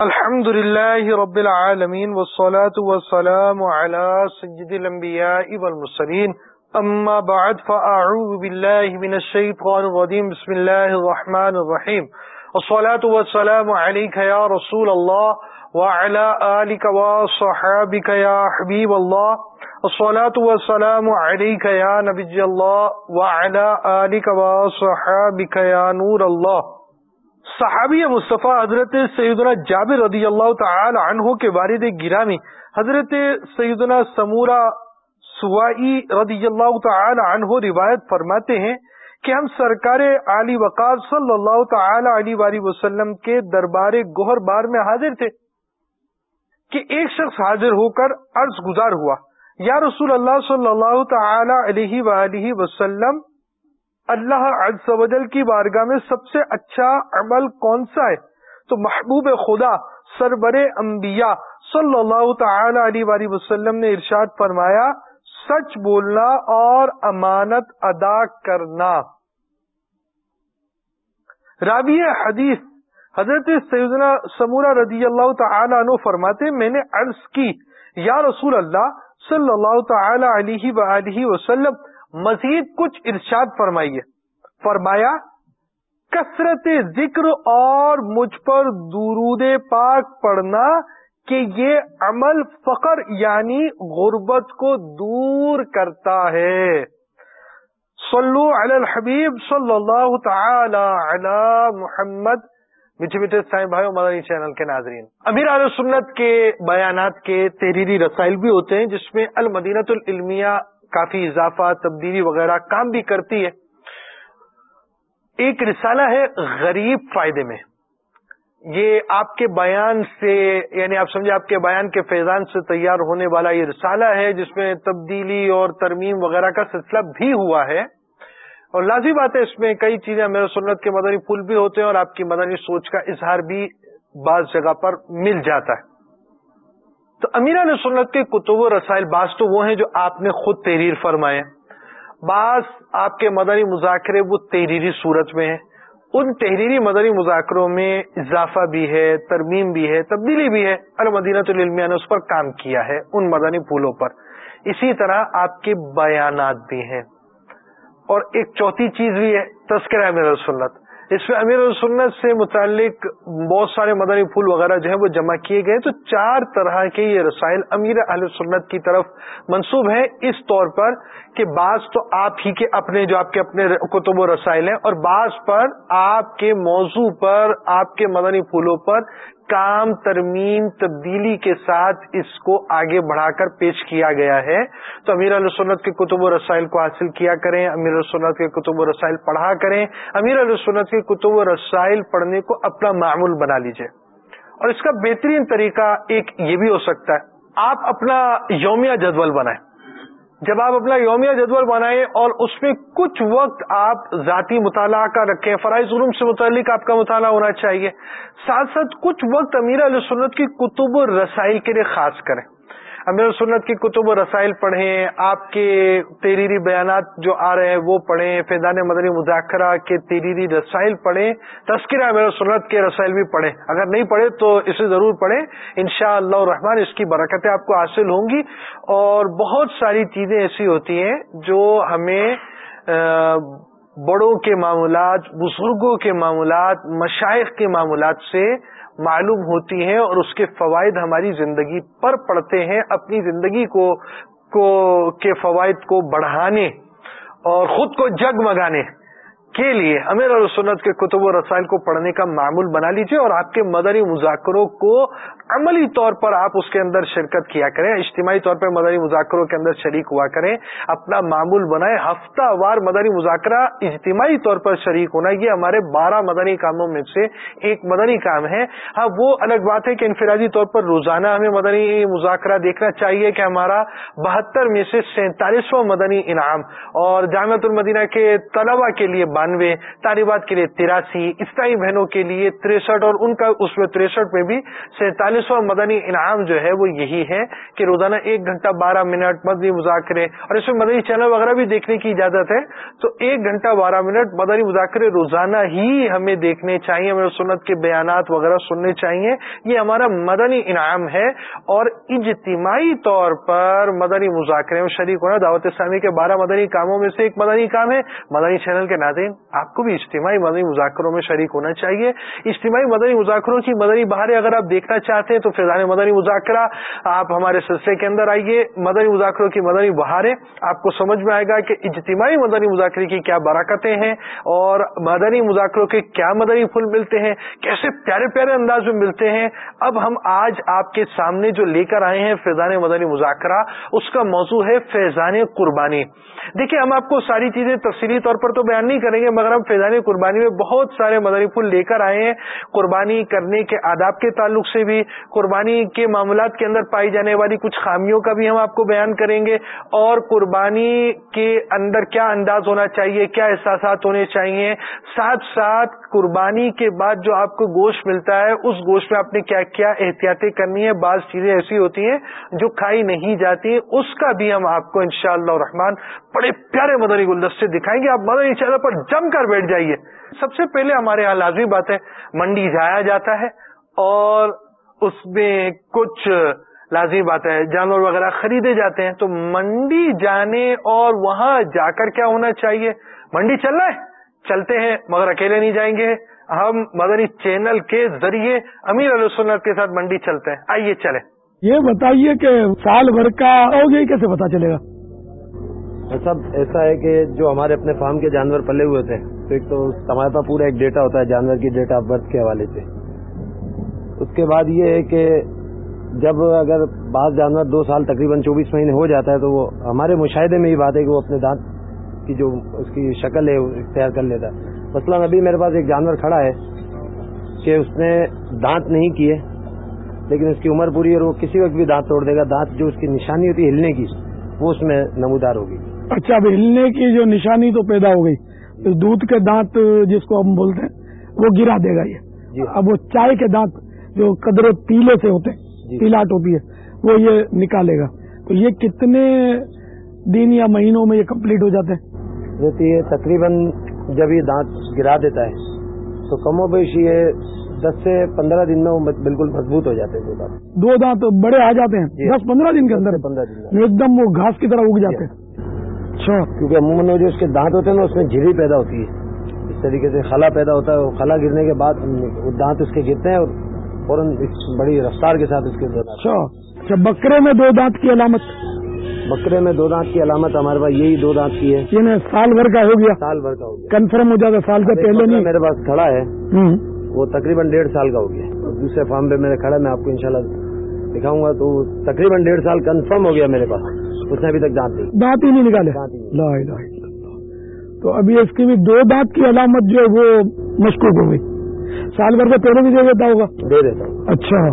الحمد لله رب العالمين والصلاة والسلام على سجد الأنبياء والمسلين أما بعد فأعوذ بالله من الشيطان الرجيم بسم الله الرحمن الرحيم الصلاة والسلام عليك يا رسول الله وعلى آلك وصحابك يا حبيب الله الصلاة والسلام عليك يا نبي الله وعلى آلك وصحابك يا نور الله صحابی مصطفیٰ حضرت سیدنا جابر رضی اللہ تعالی عنہ کے والد گرامی حضرت سیدنا سمورا سوائی رضی اللہ تعالی عنہ روایت فرماتے ہیں کہ ہم سرکار علی وقار صلی اللہ تعالی علیہ وسلم کے دربار گوہر بار میں حاضر تھے کہ ایک شخص حاضر ہو کر عرض گزار ہوا۔ یا رسول اللہ صلی اللہ تعالی علیہ وآلہ وسلم اللہ عز و جل کی بارگاہ میں سب سے اچھا عمل کون سا ہے؟ تو محبوب خدا سربر انبیاء صلی اللہ تعالی علیہ وسلم نے ارشاد فرمایا، سچ بولنا اور امانت ادا کرنا۔ رابی حدیث حضرت سیدنا سمورہ رضی اللہ تعالی عنہ فرماتے، میں نے عرض کی، یا رسول اللہ صلی اللہ تعالی علیہ وآلہ وسلم مزید کچھ ارشاد فرمائیے۔ فرمایا، کثرت ذکر اور مجھ پر درود پاک پڑھنا کہ یہ عمل فقر یعنی غربت کو دور کرتا ہے۔ صلو علی الحبیب صلی اللہ تعالی علی محمد۔ میٹھے میٹھے سائیں بھائی مدنی چینل کے ناظرین، امیر علیہ سنت کے بیانات کے تحریری رسائل بھی ہوتے ہیں، جس میں المدینت العلمیہ کافی اضافہ، تبدیلی وغیرہ کام بھی کرتی ہے۔ ایک رسالہ ہے غریب فائدے میں۔ یہ آپ کے بیان سے یعنی آپ سمجھے آپ کے بیان کے فیضان سے تیار ہونے والا یہ رسالہ ہے، جس میں تبدیلی اور ترمیم وغیرہ کا سلسلہ بھی ہوا ہے۔ اور لازمی بات ہے، اس میں کئی چیزیں میرے سنت کے مدنی پھول بھی ہوتے ہیں اور آپ کی مدنی سوچ کا اظہار بھی بعض جگہ پر مل جاتا ہے۔ تو امیر علیہ سنت کے کتب و رسائل بعض تو وہ ہیں جو آپ نے خود تحریر فرمائے بعض آپ کے مدنی مذاکرے وہ تحریری صورت میں ہیں۔ ان تحریری مدنی مذاکروں میں اضافہ بھی ہے، ترمیم بھی ہے، تبدیلی بھی ہے۔ المدینہ العلمیہ نے اس پر کام کیا ہے ان مدنی پھولوں پر۔ اسی طرح آپ کے بیانات بھی ہیں۔ اور ایک چوتھی چیز بھی ہے، تذکرہ میرا سنت۔ اس میں امیر السنت سے متعلق بہت سارے مدنی پھول وغیرہ جو ہے وہ جمع کیے گئے تو چار طرح کے یہ رسائل امیر اہل سنت کی طرف منسوب ہیں۔ اس طور پر کہ بعض تو آپ ہی کے اپنے جو آپ کے اپنے کتب و رسائل ہیں اور بعض پر آپ کے موضوع پر، آپ کے مدنی پھولوں پر کام، ترمیم، تبدیلی کے ساتھ اس کو آگے بڑھا کر پیش کیا گیا ہے۔ تو امیر علیہ کے کتب و رسائل کو حاصل کیا کریں، امیر السنت کے کتب و رسائل پڑھا کریں۔ امیر علیہ کے کتب و رسائل پڑھنے کو اپنا معمول بنا لیجیے۔ اور اس کا بہترین طریقہ ایک یہ بھی ہو سکتا ہے، آپ اپنا یومیہ جدول بنائیں۔ جب آپ اپنا یومیہ جدول بنائیں اور اس میں کچھ وقت آپ ذاتی مطالعہ کا رکھیں، فرائض علوم سے متعلق آپ کا مطالعہ ہونا چاہیے۔ ساتھ ساتھ کچھ وقت امیر علیہ سنت کی کتب و رسائل کے لیے خاص کریں۔ امیر سنت کی کتب و رسائل پڑھیں، آپ کے تحریری بیانات جو آ رہے ہیں وہ پڑھیں، فیضان مدنی مذاکرہ کے تحریری رسائل پڑھیں، تذکرہ امیر سنت کے رسائل بھی پڑھیں۔ اگر نہیں پڑھے تو اسے ضرور پڑھیں۔ ان شاء اللہ الرحمٰن، اس کی برکتیں آپ کو حاصل ہوں گی۔ اور بہت ساری چیزیں ایسی ہوتی ہیں جو ہمیں بڑوں کے معاملات، بزرگوں کے معاملات، مشائق کے معاملات سے معلوم ہوتی ہیں اور اس کے فوائد ہماری زندگی پر پڑتے ہیں، اپنی زندگی کو کو، کے فوائد کو بڑھانے اور خود کو جگمگانے۔ کے لیے امیر اور سنت کے کتب و رسائل کو پڑھنے کا معمول بنا لیجیے اور آپ کے مدنی مذاکروں کو عملی طور پر آپ اس کے اندر شرکت کیا کریں، اجتماعی طور پر مدنی مذاکروں کے اندر شریک ہوا کریں، اپنا معمول بنائیں، ہفتہ وار مدنی مذاکرہ اجتماعی طور پر شریک ہونا، یہ ہمارے بارہ مدنی کاموں میں سے ایک مدنی کام ہے۔ ہاں وہ الگ بات ہے کہ انفرادی طور پر روزانہ ہمیں مدنی مذاکرہ دیکھنا چاہیے کہ ہمارا بہتر میں سے سینتالیسواں مدنی انعام اور جامعت المدینہ کے طلبہ کے لیے بانوے طالبات کے لیے تراسی اسٹائی بہنوں کے لیے تریسٹھ اور ان کا اس میں تریسٹھ میں بھی سینتالیسواں مدنی انعام جو ہے وہ یہی ہے کہ روزانہ ایک گھنٹہ بارہ منٹ مدنی مذاکرے اور اس میں مدنی چینل وغیرہ بھی دیکھنے کی اجازت ہے تو ایک گھنٹہ بارہ منٹ مدنی مذاکرے روزانہ ہی ہمیں دیکھنے چاہیے ہمیں سنت کے بیانات وغیرہ سننے چاہیے یہ ہمارا مدنی انعام ہے اور اجتماعی طور پر مدنی مذاکرے میں شریک ہونا دعوت اسلامی کے بارہ مدنی کاموں میں سے ایک مدنی کام ہے مدنی چینل کے ناظرین آپ کو بھی اجتماعی مدنی مذاکروں میں شریک ہونا چاہیے۔ اجتماعی مدنی مذاکروں کی مدنی بہاریں اگر آپ دیکھنا چاہتے ہیں تو فیضان مدنی مذاکرہ آپ ہمارے سلسلے کے اندر آئیے۔ مدنی مذاکروں کی مدنی بہاریں، آپ کو سمجھ میں آئے گا کہ اجتماعی مدنی مذاکرے کی کیا برکتیں ہیں اور مدنی مذاکروں کے کیا مدنی پھول ملتے ہیں، کیسے پیارے پیارے انداز میں ملتے ہیں۔ اب ہم آج آپ کے سامنے جو لے کر آئے ہیں فیضان مدنی مذاکرہ، اس کا موضوع ہے فیضان قربانی۔ دیکھیں ہم آپ کو ساری چیزیں تفصیلی طور پر تو بیان نہیں کریں گے، مگر ہم فیضانی قربانی میں بہت سارے مدنی پھول لے کر آئے ہیں۔ قربانی کرنے کے آداب کے تعلق سے بھی، قربانی کے معاملات کے اندر پائی جانے والی کچھ خامیوں کا بھی ہم آپ کو بیان کریں گے۔ اور قربانی کے اندر کیا انداز ہونا چاہیے، کیا احساسات ہونے چاہیے؟ ساتھ ساتھ قربانی کے بعد جو آپ کو گوشت ملتا ہے، اس گوشت میں آپ نے کیا کیا؟ احتیاطیں کرنی ہے بعض چیزیں ایسی ہوتی ہیں جو کھائی نہیں جاتی اس کا بھی ہم آپ کو انشاءاللہ شاء رحمان بڑے پیارے مدنی گلدستے دکھائیں گے۔ آپ مدنی چینل پر جم کر بیٹھ جائیے۔ سب سے پہلے ہمارے یہاں لازمی بات ہے منڈی جایا جاتا ہے اور اس میں کچھ لازمی بات ہے جانور وغیرہ خریدے جاتے ہیں۔ تو منڈی جانے اور وہاں جا کر کیا ہونا چاہیے؟ منڈی چلنا ہے۔ چلتے ہیں مگر اکیلے نہیں جائیں گے۔ ہم مدنی چینل کے ذریعے امیر علیہ سنت کے ساتھ منڈی چلتے ہیں۔ آئیے چلیں۔ یہ بتائیے کہ سال بھر کا ہوگی کیسے پتا چلے گا؟ سب ایسا ہے کہ جو ہمارے اپنے فارم کے جانور پلے ہوئے تھے تو ایک تو ہمارے پاس پورا ایک ڈیٹا ہوتا ہے جانور کی ڈیٹ آف برتھ کے حوالے سے۔ اس کے بعد یہ ہے کہ جب اگر بعض جانور دو سال تقریباً چوبیس مہینے ہو جاتا ہے تو وہ ہمارے مشاہدے میں یہ بات ہے کہ وہ اپنے دانت کی جو اس کی شکل ہے اختیار کر لیتا۔ ہے مثلاً ابھی میرے پاس ایک جانور کھڑا ہے کہ اس نے دانت نہیں کیے لیکن اس کی عمر پوری اور وہ کسی وقت بھی دانت توڑ دے گا۔ دانت جو اس کی نشانی ہوتی ہے ہلنے کی وہ اس میں نمودار ہوگی۔ اچھا اب ہلنے کی جو نشانی تو پیدا ہو گئی۔ دودھ کے دانت جس کو ہم بولتے ہیں وہ گرا دے گا یہ۔ جی۔ اب وہ چائے کے دانت جو قدرے پیلے سے ہوتے ہیں جی۔ پیلاٹ ہوتی ہے وہ یہ نکالے گا۔ تو یہ کتنے دن یا مہینوں میں یہ کمپلیٹ ہو جاتے ہیں؟ تقریباً جب یہ دانت گرا دیتا ہے تو کم و بیش یہ دس سے پندرہ دن میں وہ بالکل مضبوط ہو جاتے ہیں دو دو دانت بڑے آ جاتے ہیں۔ جی۔ دس پندرہ دن کے اندر۔ پندرہ دن۔ ایک دم وہ گھاس کی طرح اگ جاتے ہیں۔ اچھا۔ کیونکہ عموماً جو اس کے دانت ہوتے ہیں نا اس میں جھری پیدا ہوتی ہے۔ اس طریقے سے خلا پیدا ہوتا ہے خلا گرنے کے بعد وہ دانت اس کے گرتے ہیں اور فوراً بڑی رفتار کے ساتھ اس کے اچھا۔ اچھا بکرے میں دو دانت کی علامت۔ بکرے میں دو دانت کی علامت ہمارے پاس یہی دو دانت کی ہے۔ یعنی سال بھر کا ہو گیا۔ سال بھر کا ہو گیا۔ کنفرم ہو جاتا سال سے پہلے نہیں۔ میرے پاس کھڑا ہے۔ وہ تقریباً ڈیڑھ سال کا ہو گیا۔ دوسرے فارم پہ میرے کھڑا میں آپ کو انشاءاللہ دکھاؤں گا۔ تو تقریباً ڈیڑھ سال کنفرم ہو گیا میرے پاس۔ اس نے ابھی تک دانت نہیں۔ دانت ہی نہیں نکالے۔ تو ابھی اس کی بھی دو دانت کی علامت جو ہے وہ مشکوک ہو گئی۔ سال بھر کا پہلے بھی دے دیتا ہوگا۔ دے دیتا ہوں۔ اچھا۔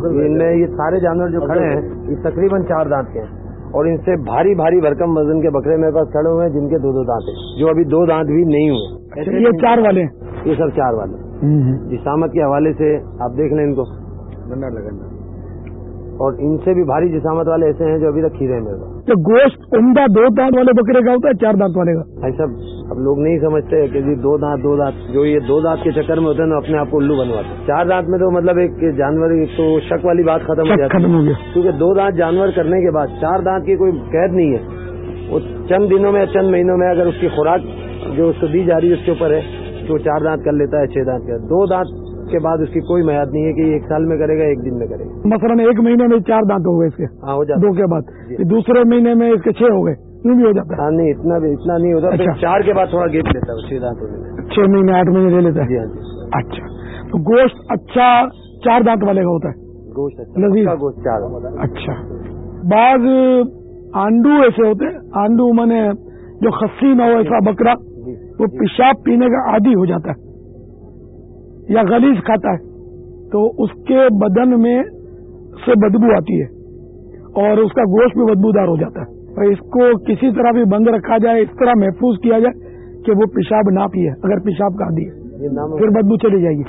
یہ سارے جانور جو کھڑے ہیں یہ تقریباً چار دانت کے ہیں۔ اور ان سے بھاری بھاری بھرکم وزن کے بکرے میرے پاس کھڑے ہوئے ہیں جن کے دو دو دانت ہیں جو ابھی دو دانت بھی نہیں ہوئے۔ اچھا، یہ چار والے یہ سب چار والے۔ جسامت کے حوالے سے آپ دیکھ لیں ان کو۔ لگنا اور ان سے بھی بھاری جسامت والے ایسے ہیں جو ابھی تک کھیرے میرے پاس۔ تو گوشت عمدہ دو دانت والے بکرے کا ہوتا ہے چار دانت والے کا؟ ایسا اب لوگ نہیں سمجھتے کہ جی دو دانت دو دانت جو یہ دو دانت کے چکر میں ہوتے ہیں نا اپنے آپ کو الو بنواتے چار دانت میں تو مطلب ایک جانور تو شک والی بات ختم ہو جاتی ہے۔ کیونکہ دو دانت جانور کرنے کے بعد چار دانت کی کوئی قید نہیں ہے۔ وہ چند دنوں میں چند مہینوں میں اگر اس کی خوراک جو اس کو دی جا رہی ہے اس کے اوپر ہے تو چار دانت کر لیتا ہے چھ دانت کا دو دانت کے بعد اس کی کوئی میاد نہیں ہے کہ ایک سال میں کرے گا ایک دن میں کرے گا۔ مثلاً ایک مہینے میں چار دانت ہو گئے اس کے۔ ہاں ہو جاتا دو کے بعد۔ جی۔ دوسرے مہینے میں اس کے چھ ہو گئے۔ یوں بھی ہو جاتا ہاں نہیں اتنا بھی اتنا نہیں ہوتا۔ اچھا۔ چار کے بعد تھوڑا گیپ لیتا ہے چھ دانت ہونے چھ مہینے آٹھ مہینے لے لیتا ہے۔ جی ہاں جی اچھا۔ تو گوشت اچھا چار دانت والے کا ہوتا ہے۔ گوشت اچھا گوشت چار۔ اچھا۔ بعض آنڈو ایسے ہوتے آنڈو میں نے جو خسی نہ ہو ایسا بکرا۔ وہ پیشاب پینے کا عادی ہو جاتا ہے۔ یا غلیظ کھاتا ہے تو اس کے بدن میں سے بدبو آتی ہے اور اس کا گوشت بھی بدبودار ہو جاتا ہے۔ اور اس کو کسی طرح بھی بند رکھا جائے اس طرح محفوظ کیا جائے کہ وہ پیشاب نہ پیے اگر پیشاب کا نام پھر بدبو چلی جائے گی۔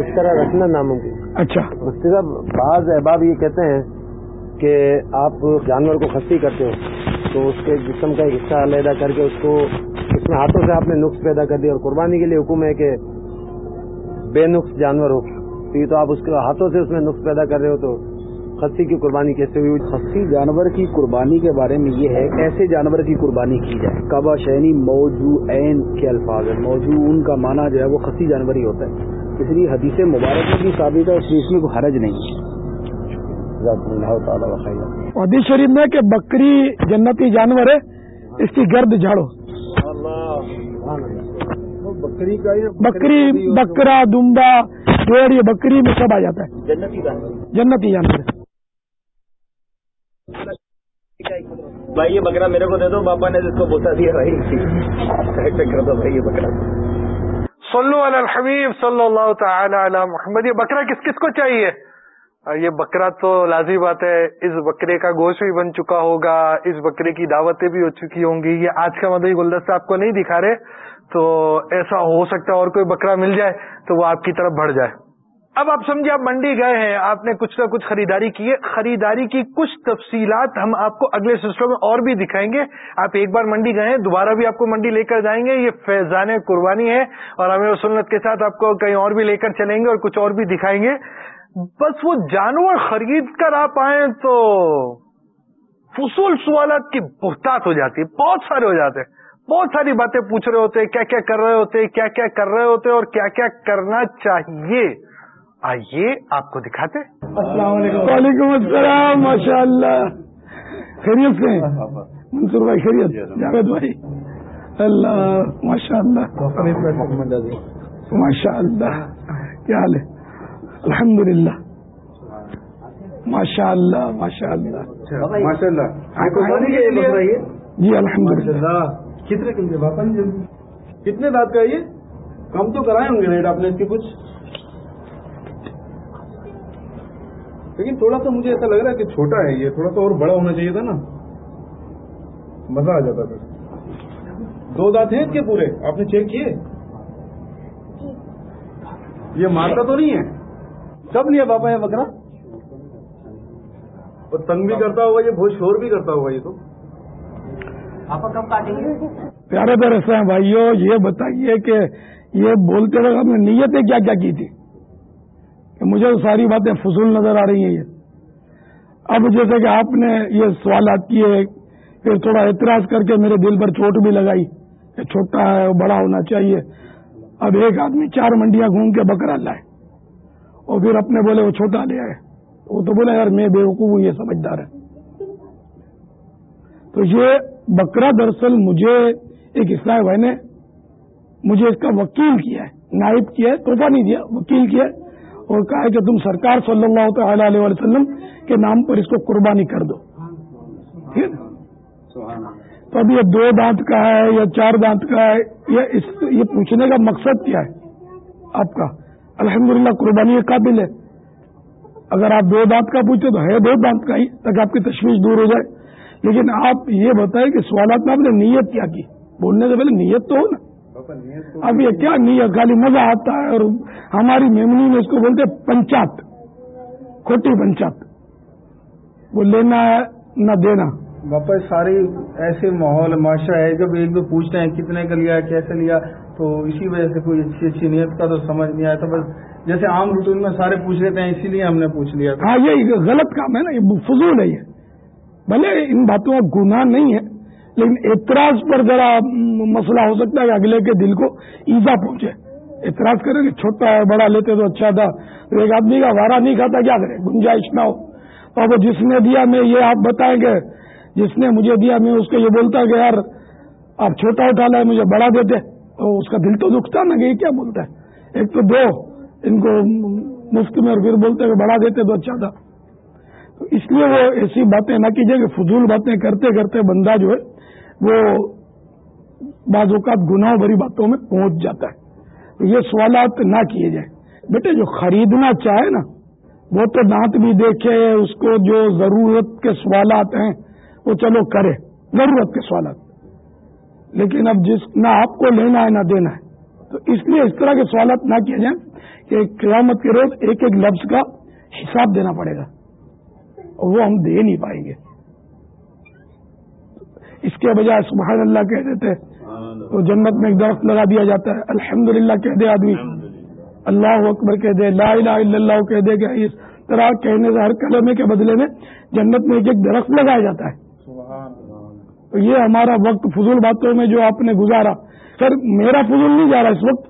اس طرح رکھنا ناممکن اچھا۔ مفتی صاحب بعض احباب یہ کہتے ہیں کہ آپ جانور کو خستی کرتے ہو تو اس کے جسم کا ایک حصہ علیحدہ کر کے اس کو اس میں ہاتھوں سے آپ نے نقص پیدا کر دیا۔ اور قربانی کے لیے حکم ہے کہ بے نقص جانور ہو۔ تو یہ تو آپ اس کے ہاتھوں سے اس میں نقص پیدا کر رہے ہو تو خسی کی قربانی کیسے ہوئی؟ خصی جانور کی قربانی کے بارے میں یہ ہے ایسے جانور کی قربانی کی جائے۔ کعبہ شینی موجو عین کے الفاظ ہے موجو ان کا معنی جو ہے وہ خصی جانور ہی ہوتا ہے۔ اس لیے حدیث مبارک بھی ثابت ہے اس میں کوئی حرج نہیں حدیث شریف میں کہ بکری جنتی جانور ہے اس کی گرد جھاڑو۔ بکری کا بکری بکرا دمبا ڈیڑھ یہ بکری میں سب آ جاتا ہے۔ جنتی جانور ہے بھائی یہ بکرا میرے کو دے دو پاپا نے جس کو بوسا دیا بھائی۔ کر دو بھائی یہ بکرا۔ صلو علی الحبیب صلی اللہ تعالی علی محمد۔ یہ بکرا کس کس کو چاہیے؟ یہ بکرا تو لازمی بات ہے اس بکرے کا گوشت بھی بن چکا ہوگا اس بکرے کی دعوتیں بھی ہو چکی ہوں گی۔ یہ آج کا مدعی گلدستہ آپ کو نہیں دکھا رہے۔ تو ایسا ہو سکتا ہے اور کوئی بکرا مل جائے تو وہ آپ کی طرف بڑھ جائے۔ اب آپ سمجھے آپ منڈی گئے ہیں، آپ نے کچھ نہ کچھ خریداری کی ہے۔ خریداری کی کچھ تفصیلات ہم آپ کو اگلے سلسلوں میں اور بھی دکھائیں گے۔ آپ ایک بار منڈی گئے ہیں، دوبارہ بھی آپ کو منڈی لے کر جائیں گے۔ یہ فیضان قربانی ہے اور ہمیں سنت کے ساتھ آپ کو کہیں اور بھی لے کر چلیں گے اور کچھ اور بھی دکھائیں گے۔ بس وہ جانور خرید کر آپ آئیں تو فصول سوالات کی بہتات ہو جاتی ہے، بہت سارے ہو جاتے ہیں۔ بہت ساری باتیں پوچھ رہے ہوتے کیا کیا کر رہے ہوتے کیا کیا کر رہے ہوتے اور کیا کیا کرنا چاہیے۔ آئیے آپ کو دکھاتے السلام علیکم۔ وعلیکم السلام ماشاء اللہ خیریت سے منصور بھائی خیریت؟ جاوید بھائی؟ اللہ ماشاء اللہ ماشاء اللہ کیا حال ہے؟ الحمد للہ ماشاء اللہ ماشاء اللہ ماشاء اللہ جی الحمد للہ کتنے کم کے باپا کتنے دانت کا یہ؟ کم تو کرائے ہوں گے ریٹ آپ نے اس کی کچھ۔ لیکن تھوڑا سا مجھے ایسا لگ رہا ہے کہ چھوٹا ہے یہ، تھوڑا سا اور بڑا ہونا چاہیے تھا نا۔ مزہ آ جاتا پھر دو دانت ہیں اس کے پورے؟ آپ نے چیک کیے؟ یہ مارتا تو نہیں ہے۔ کب لیا پاپا یہ بکرا؟ اور تنگ بھی کرتا ہوگا، یہ بہت شور بھی کرتا ہوگا یہ تو۔ پیارے پیارے سے بھائیوں یہ بتائیے کہ یہ بولتے وقت ہم نے نیتیں کیا کیا کی تھی؟ کہ مجھے ساری باتیں فضول نظر آ رہی ہیں یہ۔ اب جیسے کہ آپ نے یہ سوالات کیے، پھر تھوڑا اعتراض کر کے میرے دل پر چوٹ بھی لگائی کہ چھوٹا ہے بڑا ہونا چاہیے۔ اب ایک آدمی چار منڈیاں گھوم کے بکرا لائے، اور پھر اپنے بولے وہ چھوٹا لے آئے۔ وہ تو بولے، یار میں بے وقوف ہوں، یہ سمجھدار ہے۔ تو یہ بکرا دراصل مجھے ایک اسلام بھائی نے، مجھے اس کا وکیل کیا ہے، نائب کیا ہے توحفہ نہیں دیا، وکیل کیا ہے، اور کہا ہے کہ تم سرکار صلی اللہ تعالی علیہ وسلم کے نام پر اس کو قربانی کر دو۔ ٹھیک؟ ہے تو اب یہ دو دانت کا ہے، یا چار دانت کا ہے یہ اس یہ پوچھنے کا مقصد کیا ہے؟ آپ کا الحمدللہ قربانی کے قابل ہے۔ اگر آپ دو دانت کا پوچھتے تو ہے دو دانت کا ہی، تاکہ آپ کی تشویش دور ہو جائے۔ لیکن آپ یہ بتائیں کہ سوالات میں آپ نے نیت کیا کی؟ بولنے سے پہلے نیت تو ہو نا۔ اب یہ کیا نیت؟ خالی مزہ آتا ہے اور ہماری میمنی میں اس کو بولتے پنچات۔ کھوٹی پنچات۔ وہ لینا ہے نہ دینا۔ باپا ساری ایسے ماحول معاشرہ ہے جب ایک دو پوچھتے ہیں کتنے کا لیا کیسے لیا تو اسی وجہ سے کوئی اچھی اچھی نیت کا تو سمجھ نہیں آیا تو بس جیسے عام روٹین میں سارے پوچھ لیتے ہیں اسی لیے ہم نے پوچھ لیا ہاں یہ غلط کام ہے نا یہ فضول ہے یہ۔ بھلے ان باتوں کا گناہ نہیں ہے، لیکن اعتراض پر ذرا مسئلہ ہو سکتا ہے کہ اگلے کے دل کو ایزا پہنچے۔ اعتراض کرے کہ چھوٹا ہے، بڑا لیتے تو اچھا تھا۔ تو ایک آدمی کا وارا نہیں کھاتا، کیا کرے؟ گنجائش نہ ہو۔ تو اب جس نے دیا میں یہ آپ بتائیں گے جس نے مجھے دیا میں اس کو یہ بولتا کہ یار آپ چھوٹا اٹھا لائے، مجھے بڑا دیتے۔ تو اس کا دل تو دکھتا نا کہ یہ کیا بولتا ہے۔ ایک تو دو ان کو مفت میں اور پھر بولتے کہ بڑا دیتے تو اچھا تھا۔ تو اس لیے وہ ایسی باتیں نہ کیجیے کہ فضول باتیں کرتے کرتے بندہ جو ہے وہ بعض اوقات گناہ بھری باتوں میں پہنچ جاتا ہے۔ تو یہ سوالات نہ کیے جائیں۔ بیٹے، جو خریدنا چاہے نا، وہ تو دانت بھی دیکھے، اس کو جو ضرورت کے سوالات ہیں، وہ چلو کرے۔ ضرورت کے سوالات۔ لیکن اب جس نہ آپ کو لینا ہے، نہ دینا ہے۔ تو اس لیے اس طرح کے سوالات نہ کیے جائیں کہ قیامت کے روز ایک ایک لفظ کا حساب دینا پڑے گا۔ اور وہ ہم دے نہیں پائیں گے۔ اس کے بجائے سبحان اللہ کہہ دیتے تو جنت میں ایک درخت لگا دیا جاتا ہے۔ الحمد للہ کہہ دے آدمی۔ اللہ اکبر کہہ دے لا الہ الا اللہ کہہ دے کہ اس طرح کہنے سے ہر کلمے کے بدلے میں جنت میں ایک ایک درخت لگایا جاتا ہے۔ تو یہ ہمارا وقت فضول باتوں میں جو آپ نے گزارا۔ سر میرا فضول نہیں جا رہا اس وقت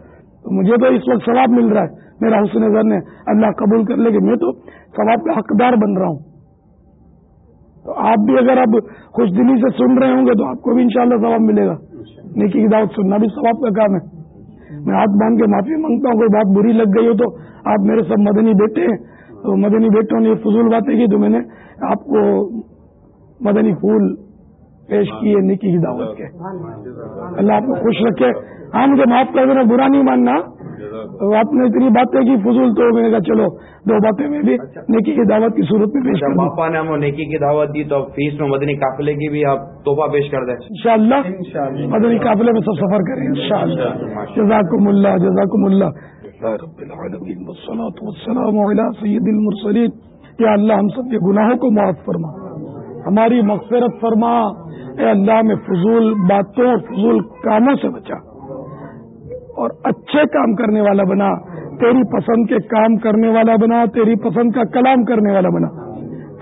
تو مجھے تو اس وقت ثواب مل رہا ہے۔ میرا حسن نظر نے اللہ قبول کر لے کہ میں تو ثواب کا حقدار بن رہا ہوں۔ تو آپ بھی اگر اب خوش دلی سے سن رہے ہوں گے تو آپ کو بھی انشاءاللہ ثواب ملے گا۔ نیکی کی دعوت سننا بھی ثواب کا کام ہے۔ میں ہاتھ باندھ کے معافی مانگتا ہوں کوئی بات بری لگ گئی ہو تو آپ میرے سب مدنی بیٹے ہیں۔ تو مدنی بیٹوں نے یہ فضول باتیں کی تو میں نے آپ کو مدنی پھول پیش کیے نکی کی دعوت کے۔ اللہ آپ کو خوش رکھے۔ ہاں مجھے معاف کر دینا برا نہیں ماننا۔ آپ نے اتنی باتیں کی فضول تو میں نے کہا چلو دو باتیں میں بھی نیکی کی دعوت کی صورت میں پیش کر پاپا نے ہمیں نیکی کی دعوت دی تو فیس میں مدنی قافلے کی بھی آپ تحفہ پیش کر دیں۔ ان شاء اللہ مدنی قافلے میں سب سفر کریں۔ ان شاء اللہ جزاکم اللہ۔ جزاکم اللہ۔ رب العالمین والصلاة والسلام علی سید المرسلین۔ یا اللہ ہم سب کے گناہوں کو معاف فرما۔ ہماری مغفرت فرما۔ اے اللہ میں فضول باتوں اور فضول کاموں سے بچا۔ اور اچھے کام کرنے والا بنا، تیری پسند کے کام کرنے والا بنا، تیری پسند کا کلام کرنے والا بنا۔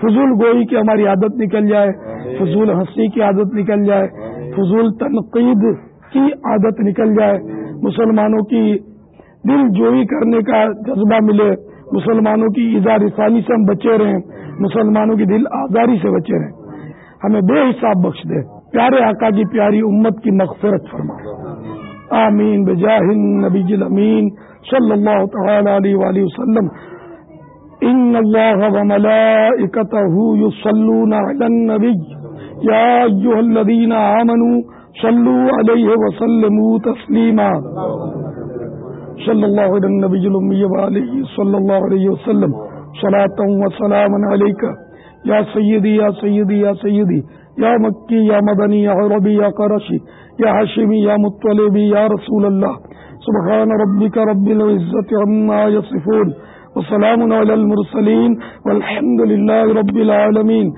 فضول گوئی کی ہماری عادت نکل جائے، فضول ہنسی کی عادت نکل جائے، فضول تنقید کی عادت نکل جائے۔ مسلمانوں کی دل جوئی کرنے کا جذبہ ملے، مسلمانوں کی اظہار ثانی سے ہم بچے رہیں، مسلمانوں کی دل آزاری سے بچے رہیں۔ ہمیں بے حساب بخش دے۔ پیارے آقا کی پیاری امت کی مغفرت فرما۔ آمین۔ بجاہ النبی الامین صلی اللہ تعالی علیہ وآلہ وسلم۔ ان اللہ وملائکته یصلون علی النبی۔ یا ایوہ الذین آمنوا صلو علیہ وسلموا تسلیما۔ صلی اللہ علیہ النبی الامی وآلہ صلی اللہ علیہ وسلم۔ صلاة و سلاما علیکہ۔ یا سیدی یا سیدی یا سیدی، یا مکی، یا مدنی، یا عربی، یا قرشی، یا حشمی یا مطلبی، یا رسول اللہ. سبحان ربک رب العزت عما یصفون وسلام علی المرسلین والحمد للہ رب العالمین.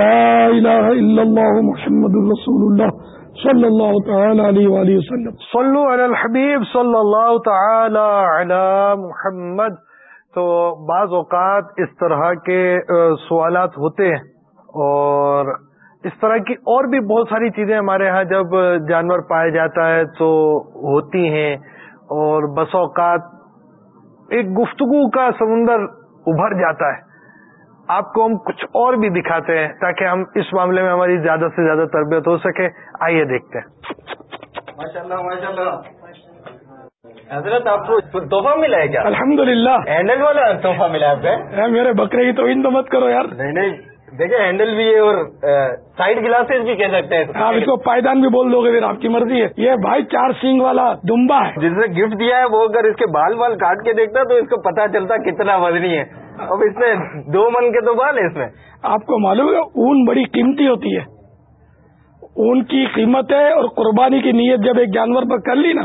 لا الہ الا اللہ محمد رسول اللہ صلی اللہ تعالی علیہ وآلہ وسلم. صلو علی الحبیب صلی اللہ تعالی علی محمد تو بعض اوقات اس طرح کے سوالات ہوتے ہیں اور اس طرح کی اور بھی بہت ساری چیزیں ہمارے ہاں جب جانور پایا جاتا ہے تو ہوتی ہیں اور بس اوقات ایک گفتگو کا سمندر ابھر جاتا ہے۔ آپ کو ہم کچھ اور بھی دکھاتے ہیں تاکہ ہم اس معاملے میں ہماری زیادہ سے زیادہ تربیت ہو سکے۔ آئیے دیکھتے ہیں۔ حضرت آپ کو تحفہ ملا ہے کیا؟ الحمد للہ ہینڈل والا تحفہ ملا آپ میرے بکرے کی تو ان تو مت کرو یار. نہیں نہیں. دیکھیں ہینڈل بھی ہے اور سائڈ گلاسز بھی کہہ سکتے ہیں. آپ اس کو پائدان بھی بول دو گے پھر آپ کی مرضی ہے. یہ بھائی چار سینگ والا دمبا ہے. جس نے گفٹ دیا ہے وہ اگر اس کے بال بال کاٹ کے دیکھتا تو اس کو پتا چلتا کتنا وزنی ہے. اب اس میں دو من کے تو بال ہے اس میں. آپ کو معلوم ہے اون بڑی قیمتی ہوتی ہے. اون کی قیمت ہے اور قربانی کی نیت جب ایک جانور پر کر لی نا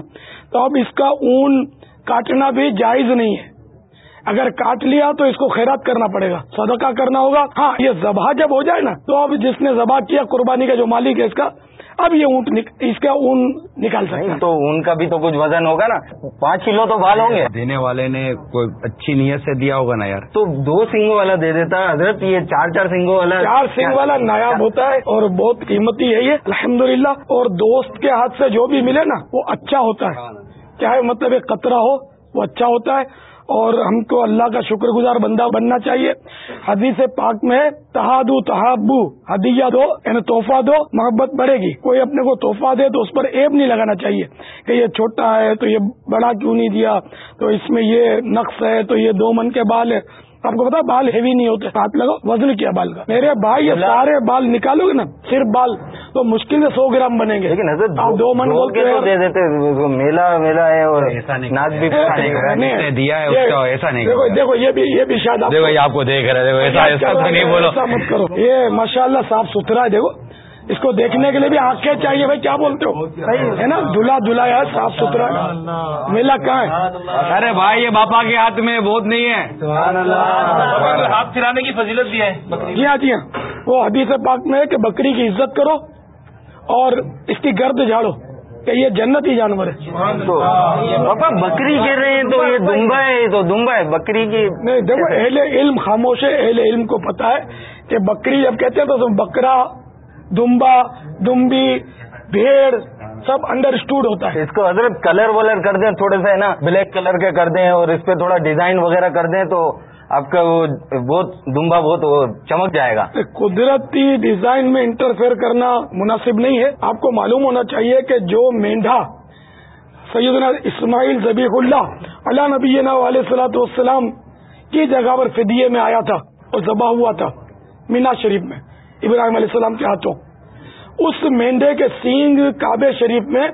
تو اب اس کا اون کاٹنا بھی جائز نہیں ہے۔ اگر کاٹ لیا تو اس کو خیرات کرنا پڑے گا، صدقہ کرنا ہوگا۔ ہاں یہ ذبح جب ہو جائے نا، تو اب جس نے ذبح کیا قربانی کا جو مالک ہے اس کا اب یہ اونٹ. اس کا اون نکال سکتا تو ان کا بھی تو کچھ وزن ہوگا نا۔ پانچ کلو تو بال ہوں گے۔ دینے والے نے کوئی اچھی نیت سے دیا ہوگا نا یار۔ تو دو سنگوں والا دے دیتا حضرت یہ چار چار سنگوں والا۔ چار سنگ والا نایاب ہوتا ہے اور بہت قیمتی ہے یہ الحمدللہ۔ اور دوست کے ہاتھ سے جو بھی ملے نا وہ اچھا ہوتا ہے۔ چاہے مطلب ایک قطرہ ہو وہ اچھا ہوتا ہے۔ اور ہم کو اللہ کا شکر گزار بندہ بننا چاہیے۔ حدیث پاک میں تحادو تحابو، ہدیہ دو یعنی تحفہ دو، محبت بڑھے گی۔ کوئی اپنے کو تحفہ دے تو اس پر ایب نہیں لگانا چاہیے کہ یہ چھوٹا ہے تو یہ بڑا کیوں نہیں دیا؟ تو اس میں یہ نقص ہے، تو یہ دو من کے بال ہے۔ آپ کو پتا بال ہیوی نہیں ہوتے ہاتھ لگو وزن کیا بال کا؟ میرے بھائی یہ سارے بال نکالو گے نا صرف بال۔ تو مشکل سے سو گرام بنیں گے۔ لیکن حضرت دو من دے دیتے میلا میلا ہے اور ناچ بھی دیا ہے اس کا ایسا نہیں دیکھو دیکھو یہ بھی یہ بھی شاید آپ کو دیکھ رہے ایسا ایسا نہیں بولو۔ مت کرو۔ یہ ماشاء اللہ صاف ستھرا ہے۔ دیکھو اس کو دیکھنے کے لیے بھی آنکھیں چاہیے بھائی کیا بولتے ہو؟ ہے نا؟ دلہا دلہا ہے صاف ستھرا میلہ کہاں ہے؟ ارے بھائی یہ باپا کے ہاتھ میں بہت نہیں ہے۔ ہاتھ پھرانے کی فضیلت بھی ہے۔ جی ہاں جی ہاں۔ وہ حدیث پاک میں ہے کہ بکری کی عزت کرو اور اس کی گرد جھاڑو کہ یہ جنتی جانور ہے۔ تو پاپا بکری کہہ رہے ہیں تو یہ دمبا ہے یہ تو دمبا ہے۔ بکری کی نہیں دیکھو اہل علم خاموش ہے۔ اہل علم کو پتا ہے کہ بکری جب کہتے ہیں تو بکرا دمبا دمبی بھیڑ سب انڈرسٹوڈ ہوتا ہے۔ اس کو حضرت کلر ولر کر دیں تھوڑے سے نا بلیک کلر کے کر دیں اور اس پہ تھوڑا ڈیزائن وغیرہ کر دیں تو آپ کا وہ بہت دمبا بہت چمک جائے گا۔ قدرتی ڈیزائن میں انٹرفیئر کرنا مناسب نہیں ہے۔ آپ کو معلوم ہونا چاہیے کہ جو مینڈا سیدنا اسماعیل ذبیح اللہ علیہ نبی علیہ صلاحت والسلام کی جگہ پر فدیے میں آیا تھا اور ذبح ہوا تھا مینا شریف میں۔ ابراہیم علیہ السلام کے ہاتھوں۔ اس مینڈے کے سینگ کعبے شریف میں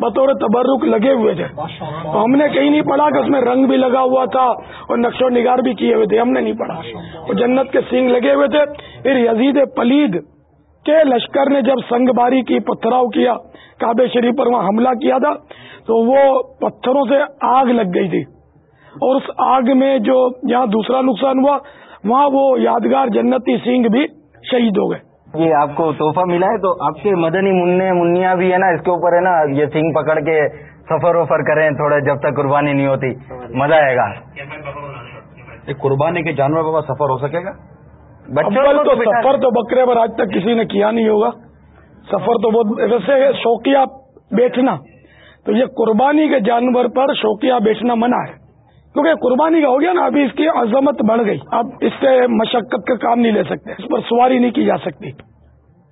بطور تبرک لگے ہوئے تھے۔ تو ہم نے کہیں نہیں پڑھا کہ اس میں رنگ بھی لگا ہوا تھا اور نقش و نگار بھی کیے ہوئے تھے۔ ہم نے نہیں پڑھا۔ وہ جنت کے سینگ لگے ہوئے تھے۔ پھر یزید پلید کے لشکر نے جب سنگ باری کی پتھراؤ کیا کعبے شریف پر وہاں حملہ کیا تھا تو وہ پتھروں سے آگ لگ گئی تھی۔ اور اس آگ میں جو جہاں دوسرا نقصان ہوا وہاں وہ یادگار جنتی سینگ بھی شہید ہو گئے۔ یہ آپ کو تحفہ ملا ہے تو آپ کے مدنی منع منیا بھی ہے نا اس کے اوپر ہے نا یہ سنگ پکڑ کے سفر وفر کریں تھوڑے جب تک قربانی نہیں ہوتی مزہ آئے گا۔ ایک قربانی کے جانور بابا سفر ہو سکے گا؟ بچوں تو سفر تو بکرے پر آج تک کسی نے کیا نہیں ہوگا۔ سفر تو بہت ویسے شوقیہ بیٹھنا۔ تو یہ قربانی کے جانور پر شوقیہ بیٹھنا منع ہے۔ کیونکہ قربانی کا ہو گیا نا ابھی اس کی عظمت بڑھ گئی۔ اب اس سے مشقت کا کام نہیں لے سکتے۔ اس پر سواری نہیں کی جا سکتی۔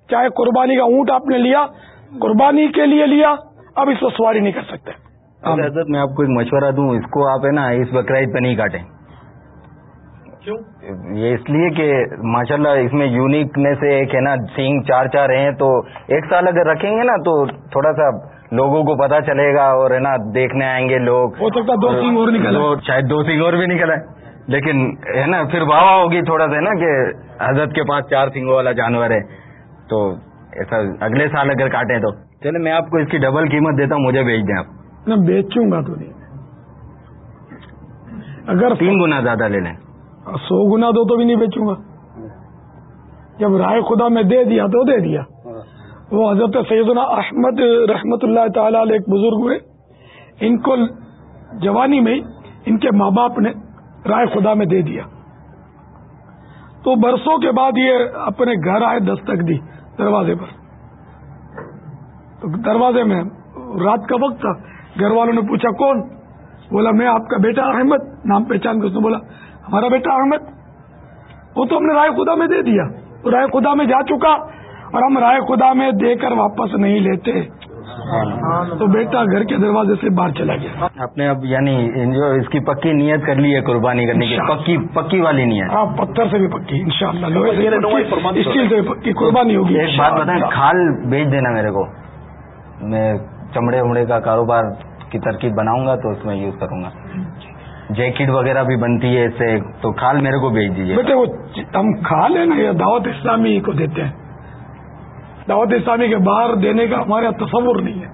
چاہے قربانی کا اونٹ آپ نے لیا قربانی کے لیے لیا اب اس پر سواری نہیں کر سکتے۔ حضرت میں آپ کو ایک مشورہ دوں۔ اس کو آپ ہے نا اس بقرعید پہ نہیں کاٹیں۔ کیوں؟ یہ اس لیے کہ ماشاءاللہ اس میں یونیکنیس ایک ہے نا سینگ چار چار ہیں تو ایک سال اگر رکھیں گے نا تو تھوڑا سا لوگوں کو پتا چلے گا اور ہے نا دیکھنے آئیں گے لوگ۔ ہو سکتا دو سینگ اور نکل شاید دو سنگ اور بھی نکل آئے۔ لیکن ہے نا پھر واہ ہوگی تھوڑا سا نا کہ حضرت کے پاس چار سنگوں والا جانور ہے۔ تو ایسا اگلے سال اگر کاٹیں تو۔ چلے میں آپ کو اس کی ڈبل قیمت دیتا ہوں مجھے بھیج دیں آپ۔ میں بیچوں گا تو نہیں۔ اگر تین گنا زیادہ لے لیں۔ سو گنا دو تو بھی نہیں بیچوں گا۔ جب رائے خدا میں دے دیا تو دے دیا۔ وہ حضرت سیدنا احمد رحمت اللہ تعالی علیہ ایک بزرگ ہوئے۔ ان کو جوانی میں ان کے ماں باپ نے رائے خدا میں دے دیا۔ تو برسوں کے بعد یہ اپنے گھر آئے دستک دی دروازے پر۔ تو دروازے میں رات کا وقت تھا۔ گھر والوں نے پوچھا، کون؟ بولا، میں، آپ کا بیٹا احمد نام پہچان کے اس نے بولا، ہمارا بیٹا احمد؟ وہ تو ہم نے رائے خدا میں دے دیا۔ رائے خدا میں جا چکا۔ اور ہم رائے خدا میں دے کر واپس نہیں لیتے۔ تو بیٹا گھر کے دروازے سے باہر چلا گیا۔ آپ نے اب یعنی اس کی پکی نیت کر لی ہے قربانی کرنے کی پکی پکی والی نیت۔ ہاں پتھر سے بھی پکی ان شاء اللہ لوہے سے بھی پکی اسٹیل سے بھی پکی قربانی ہوگی۔ ایک بات بتائیں کھال بیچ دینا میرے کو۔ میں چمڑے ومڑے کا کاروبار کی ترکیب بناؤں گا تو اس میں یوز کروں گا۔ جیکٹ وغیرہ بھی بنتی ہے اس سے تو کھال میرے کو بیچ دیجیے۔ بیٹے وہ ہم کھا لیں نا یہ دعوت اسلامی کو دیتے ہیں۔ دعوت اسلامی کے باہر دینے کا ہمارے یہاں تصور نہیں ہے۔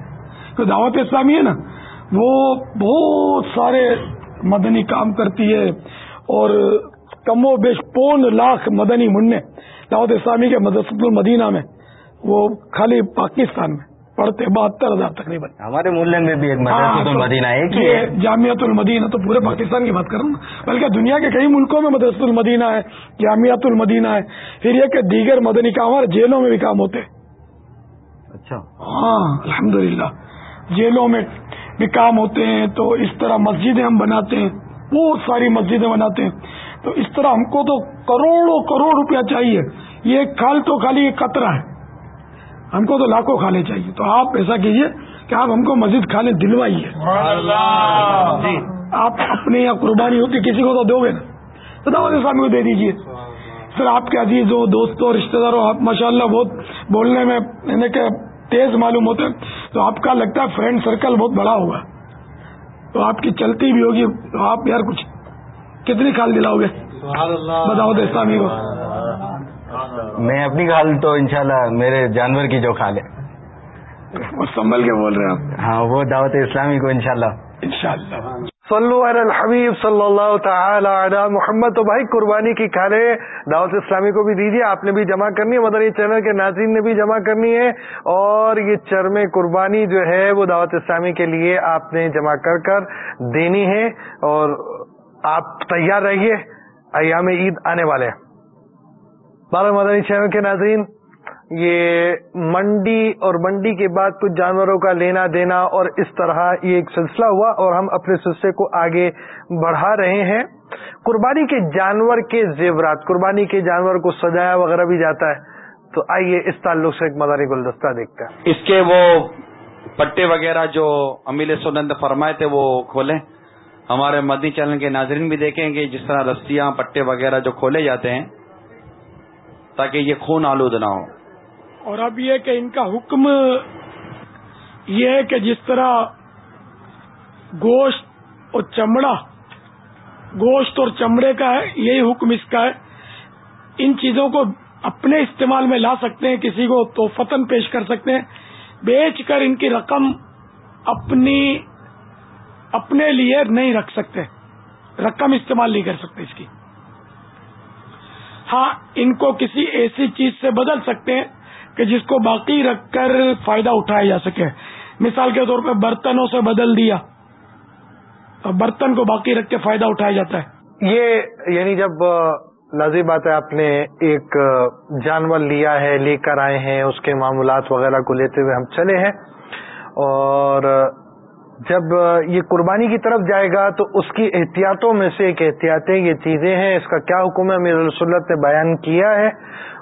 تو دعوت اسلامی ہے نا وہ بہت سارے مدنی کام کرتی ہے اور کم و بیش پون لاکھ مدنی منع دعوت اسلامی کے مدرسۃ المدینہ میں وہ خالی پاکستان میں پڑھتے بہتر ہزار تقریباً۔ ہمارے محلے میں بھی ایک مدرسۃ المدینہ ہے کہ المدینہ تو پورے پاکستان کی بات کر رہا ہوں۔ بلکہ دنیا کے کئی ملکوں میں مدرسۃ المدینہ ہے جامعت المدینہ ہے۔ پھر یہ کہ دیگر مدنی کام ہمارے جیلوں میں بھی کام ہوتے۔ ہیں اچھا۔ ہاں الحمدللہ۔ جیلوں میں بھی کام ہوتے ہیں تو اس طرح مسجدیں ہم بناتے ہیں بہت ساری مسجدیں بناتے ہیں۔ تو اس طرح ہم کو تو کروڑوں کروڑ روپیہ چاہیے۔ یہ کھال تو خالی ایک قطرہ ہے۔ ہم کو تو لاکھوں کھالے چاہیے۔ تو آپ ایسا کیجیے کہ آپ ہم کو مزید کھالے دلوائیے۔ آپ اپنے یہاں قربانی ہوتی کسی کو تو دو گے نا۔ دعوت اسلامی کو دے دیجیے سر آپ کے عزیز ہو دوستوں رشتے داروں آپ ماشاء اللہ بہت بولنے میں یعنی کہ تیز معلوم ہوتے ہیں تو آپ کا لگتا ہے فرینڈ سرکل بہت بڑا ہوگا۔ تو آپ کی چلتی بھی ہوگی تو آپ یار کچھ کتنی کھال دلاؤ گے؟ بداوت اسلامی کو۔ میں اپنی کھال تو انشاءاللہ میرے جانور کی جو کھا لے سنبھل کے بول رہے ہیں آپ۔ ہاں وہ دعوت اسلامی کو انشاءاللہ۔ انشاءاللہ۔ صلو علی الحبیب صلی اللہ تعالی علی محمد. تو بھائی قربانی کی کھالے دعوت اسلامی کو بھی دیجیے آپ نے بھی جمع کرنی ہے مدنی چینل کے ناظرین نے بھی جمع کرنی ہے، اور یہ چرم قربانی جو ہے وہ دعوت اسلامی کے لیے آپ نے جمع کر کر دینی ہے، اور آپ تیار رہیے، ایام عید آنے والے بارہ مدنی چینل کے ناظرین یہ منڈی اور منڈی کے بعد کچھ جانوروں کا لینا دینا اور اس طرح یہ ایک سلسلہ ہوا اور ہم اپنے سلسلے کو آگے بڑھا رہے ہیں۔ قربانی کے جانور کے زیورات، قربانی کے جانور کو سجایا وغیرہ بھی جاتا ہے۔ تو آئیے اس تعلق سے ایک مداری گلدستہ دیکھتے ہیں۔ اس کے وہ پٹے وغیرہ جو امیل سنند فرمائے تھے وہ کھولیں۔ ہمارے مدنی چینل کے ناظرین بھی دیکھیں گے جس طرح رسیاں پٹے وغیرہ جو کھولے جاتے ہیں تاکہ یہ خون آلود نہ ہو۔ اور اب یہ کہ ان کا حکم یہ ہے کہ جس طرح گوشت اور چمڑا، گوشت اور چمڑے کا ہے، یہی حکم اس کا ہے۔ ان چیزوں کو اپنے استعمال میں لا سکتے ہیں، کسی کو تو فتن پیش کر سکتے ہیں۔ بیچ کر ان کی رقم اپنی، اپنے لیے نہیں رکھ سکتے۔ رقم استعمال نہیں کر سکتے اس کی۔ ہاں ان کو کسی ایسی چیز سے بدل سکتے ہیں کہ جس کو باقی رکھ کر فائدہ اٹھایا جا سکے۔ مثال کے طور پہ برتنوں سے بدل دیا۔ برتن کو باقی رکھ کے فائدہ اٹھایا جاتا ہے۔ یہ یعنی جب لازی بات ہے، آپ نے ایک جانور لیا ہے، لے کر آئے ہیں، اس کے معاملات وغیرہ کو لیتے ہوئے ہم چلے ہیں۔ اور جب یہ قربانی کی طرف جائے گا تو اس کی احتیاطوں میں سے ایک احتیاطیں یہ چیزیں ہیں۔ اس کا کیا حکم ہے؟ میرے رسولت نے بیان کیا ہے۔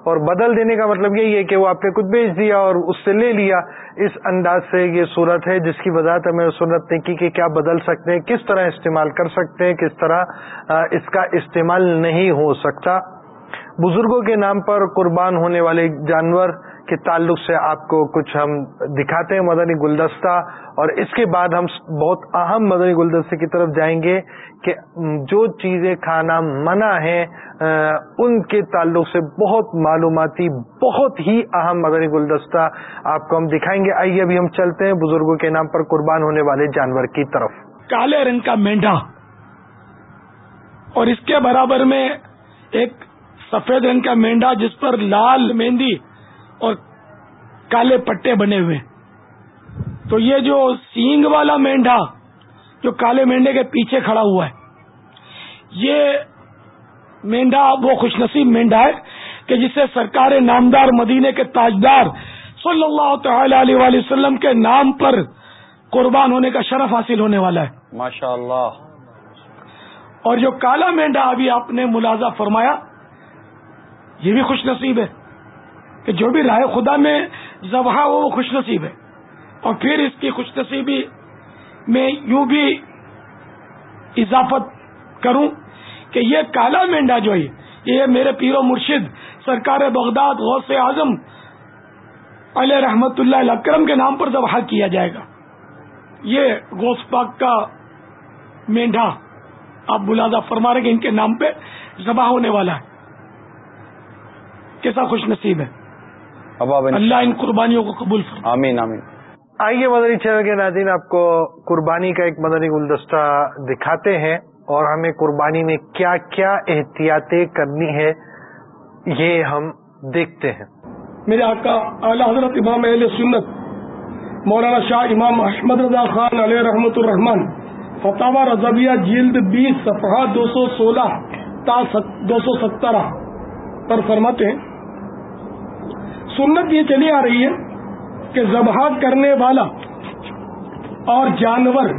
اور بدل دینے کا مطلب یہی ہے کہ وہ آپ نے کچھ بیچ دیا اور اس سے لے لیا۔ اس انداز سے یہ صورت ہے جس کی وضاحت ہمیں سنت نے کی کہ کیا بدل سکتے ہیں، کس طرح استعمال کر سکتے ہیں، کس طرح اس کا استعمال نہیں ہو سکتا۔ بزرگوں کے نام پر قربان ہونے والے جانور کے تعلق سے آپ کو کچھ ہم دکھاتے ہیں مدنی گلدستہ، اور اس کے بعد ہم بہت اہم مدنی گلدستے کی طرف جائیں گے کہ جو چیزیں کھانا منع ہیں ان کے تعلق سے بہت معلوماتی، بہت ہی اہم مدنی گلدستہ آپ کو ہم دکھائیں گے۔ آئیے ابھی ہم چلتے ہیں بزرگوں کے نام پر قربان ہونے والے جانور کی طرف۔ کالے رنگ کا مینڈا اور اس کے برابر میں ایک سفید رنگ کا مینڈا جس پر لال مہندی اور کالے پٹے بنے ہوئے۔ تو یہ جو سینگ والا مینڈا جو کالے مینڈے کے پیچھے کھڑا ہوا ہے یہ مینڈا وہ خوش نصیب مینڈا ہے کہ جسے سرکار نامدار مدینے کے تاجدار صلی اللہ تعالی علیہ وآلہ وسلم کے نام پر قربان ہونے کا شرف حاصل ہونے والا ہے۔ ماشاء اللہ اور جو کالا مینڈا ابھی آپ نے ملازہ فرمایا یہ بھی خوش نصیب ہے۔ کہ جو بھی رائے خدا میں ذبح ہو وہ خوش نصیب ہے۔ اور پھر اس کی خوش نصیبی میں یوں بھی اضافت کروں کہ یہ کالا مینڈا جو ہے، یہ میرے پیر و مرشد، سرکار بغداد، غوث اعظم، علیہ رحمت اللہ اکرم کے نام پر ذبح کیا جائے گا۔ یہ غوث پاک کا مینڈا آپ بلازا فرما رہے کہ ان کے نام پہ ذبح ہونے والا ہے، کیسا خوش نصیب ہے۔ اللہ ان قربانیوں کو قبول آمین آمین۔ آئیے مدنی چینل کے ناظرین آپ کو قربانی کا ایک مدنی گلدستہ دکھاتے ہیں اور ہمیں قربانی میں کیا کیا احتیاطیں کرنی ہے یہ ہم دیکھتے ہیں۔ میرے آقا اعلی حضرت امام اہل سنت مولانا شاہ امام احمد رضا خان علیہ رحمت الرحمان فتح رضویہ جلد بیس صفحہ دو سو سولہ تا دو سو سترہ پر فرماتے ہیں سنت یہ چلی آ رہی ہے کہ ذبح کرنے والا اور جانور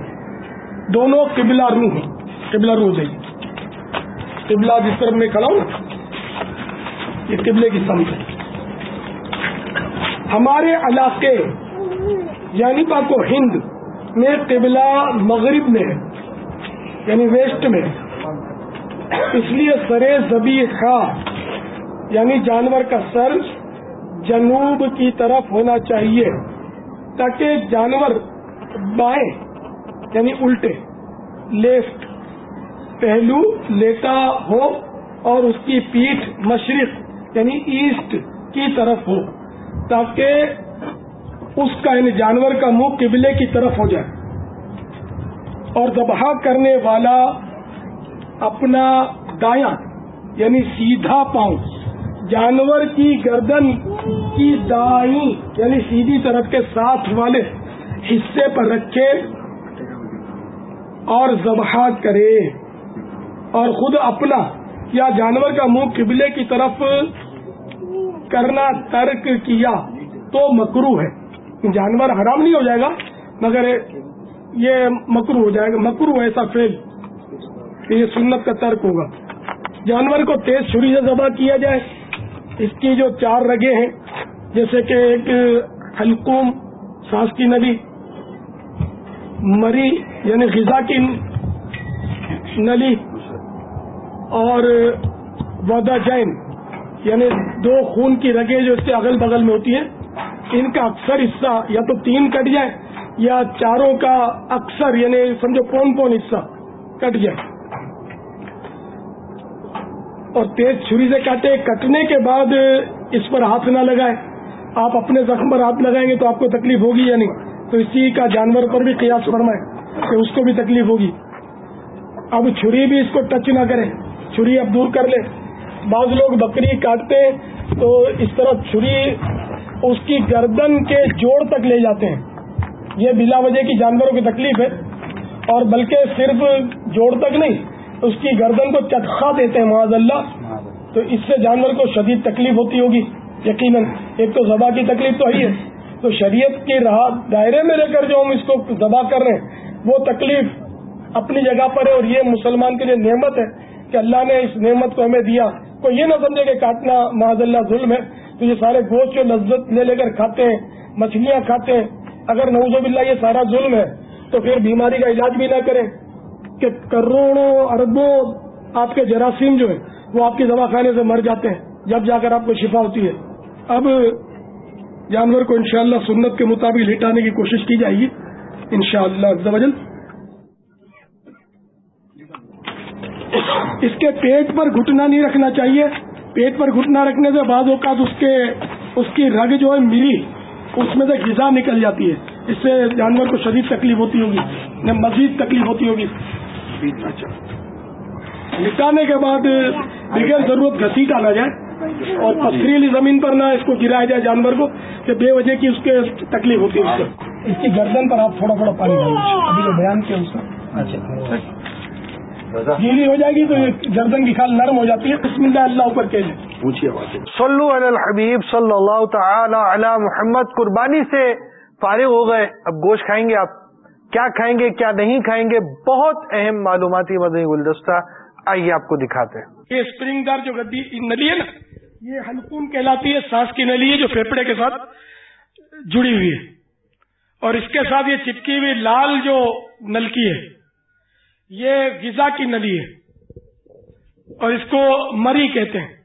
دونوں قبلہ رو ہیں، قبلہ رو جائیے قبلہ جس طرف میں کھڑا ہوں، یہ قبلے کی سمت ہے۔ ہمارے علاقے یعنی پاک و ہند میں قبلہ مغرب میں یعنی ویسٹ میں اس لیے سرے زبی خواہ یعنی جانور کا سر جنوب کی طرف ہونا چاہیے، تاکہ جانور بائیں یعنی الٹے، لیفٹ پہلو لیٹا ہو اور اس کی پیٹھ مشرق یعنی ایسٹ کی طرف ہو، تاکہ اس کا یعنی جانور کا منہ قبلے کی طرف ہو جائے۔ اور ذبح کرنے والا اپنا دایاں یعنی سیدھا پاؤں، جانور کی گردن کی دائیں یعنی سیدھی طرف کے ساتھ والے حصے پر رکھے اور ذبح کرے اور خود اپنا یا جانور کا منہ قبلے کی طرف کرنا ترک کیا تو مکرو ہے۔ جانور حرام نہیں ہو جائے گا، مگر یہ مکرو ہو جائے گا۔ مکرو ایسا فیل کہ یہ سنت کا ترک ہوگا۔ جانور کو تیز چھری سے ذبح کیا جائے۔ اس کی جو چار رگے ہیں جیسے کہ ایک حلقوم سانس کی نلی مری یعنی غذا کی نلی اور ودا جین یعنی دو خون کی رگیں جو اس کے اگل بغل میں ہوتی ہیں، ان کا اکثر حصہ یا تو تین کٹ جائے یا چاروں کا اکثر یعنی سمجھو پون پون حصہ کٹ جائے اور تیز چھری سے کاٹے، کٹنے کے بعد اس پر ہاتھ نہ لگائے آپ اپنے زخم پر ہاتھ لگائیں گے تو آپ کو تکلیف ہوگی یا نہیں؟ تو اسی کا جانور پر بھی قیاس فرمائے کہ اس کو بھی تکلیف ہوگی۔ اب چھری بھی اس کو ٹچ نہ کرے چھری اب دور کر لے۔ بعض لوگ بکری کاٹتے تو اس طرح چھری اس کی گردن کے جوڑ تک لے جاتے ہیں۔ یہ بلا وجہ کی جانوروں کی تکلیف ہے۔ اور بلکہ صرف جوڑ تک نہیں، اس کی گردن کو چٹخا دیتے ہیں معاذ اللہ۔ تو اس سے جانور کو شدید تکلیف ہوتی ہوگی۔ یقیناً، ایک تو زبا کی تکلیف تو ہی ہے۔ تو شریعت کے راہ، دائرے میں رہ کر جو ہم اس کو ذبح کر رہے ہیں، وہ تکلیف اپنی جگہ پر ہے اور یہ مسلمان کے لیے نعمت ہے کہ اللہ نے اس نعمت کو ہمیں دیا۔ کوئی یہ نہ سمجھے کہ کاٹنا معذ اللہ ظلم ہے۔ تو یہ سارے گوشت جو لذت لے لے کر کھاتے ہیں، مچھلیاں کھاتے ہیں، اگر نوز باللہ یہ سارا ظلم ہے، تو پھر بیماری کا علاج بھی نہ کریں۔ کہ کروڑوں، اربوں آپ کے جراثیم جو ہے وہ آپ کی دوا خانے سے مر جاتے ہیں، جب جا کر آپ کو شفا ہوتی ہے۔ اب جانور کو انشاءاللہ سنت کے مطابق لٹانے کی کوشش کی جائے گی انشاءاللہ شاء اللہ اس کے پیٹ پر گھٹنا نہیں رکھنا چاہیے۔ پیٹ پر گھٹنا رکھنے سے بعض اوقات اس کے اس کی رگ جو ہے ملی اس میں سے غذا نکل جاتی ہے۔ اس سے جانور کو شدید تکلیف ہوتی ہوگی مزید تکلیف ہوتی ہوگی۔ لٹانے کے بعد بغیر ضرورت گھسی ڈالا جائے۔ اور پتھریلی زمین پر نہ اس کو گرایا جائے جانور کو کہ بے وجہ کی اس کے تکلیف ہوتی ہے اس کی گردن پر آپ تھوڑا تھوڑا پانی ابھی جو بیان کیا اس کا۔ اچھا۔ گیلی ہو جائے گی تو گردن کی کھال نرم ہو جاتی ہے۔ بسم اللہ اللہ اوپر کے پوچھیے صلو علی الحبیب صلی اللہ تعالی علی محمد۔ قربانی سے فارغ ہو گئے۔ اب گوشت کھائیں گے آپ۔ کیا کھائیں گے کیا نہیں کھائیں گے؟ بہت اہم معلوماتی مدنی گلدستہ آئیے آپ کو دکھاتے ہیں۔ یہ اسپرنگ دار جو گدی نلی ہے نا یہ ہلکون کہلاتی ہے سانس کی نلی ہے جو پھیپڑے کے ساتھ جڑی ہوئی ہے۔ اور اس کے ساتھ یہ چپکی ہوئی لال جو نلکی ہے، یہ غذا کی نلی ہے۔ اور اس کو مری کہتے ہیں۔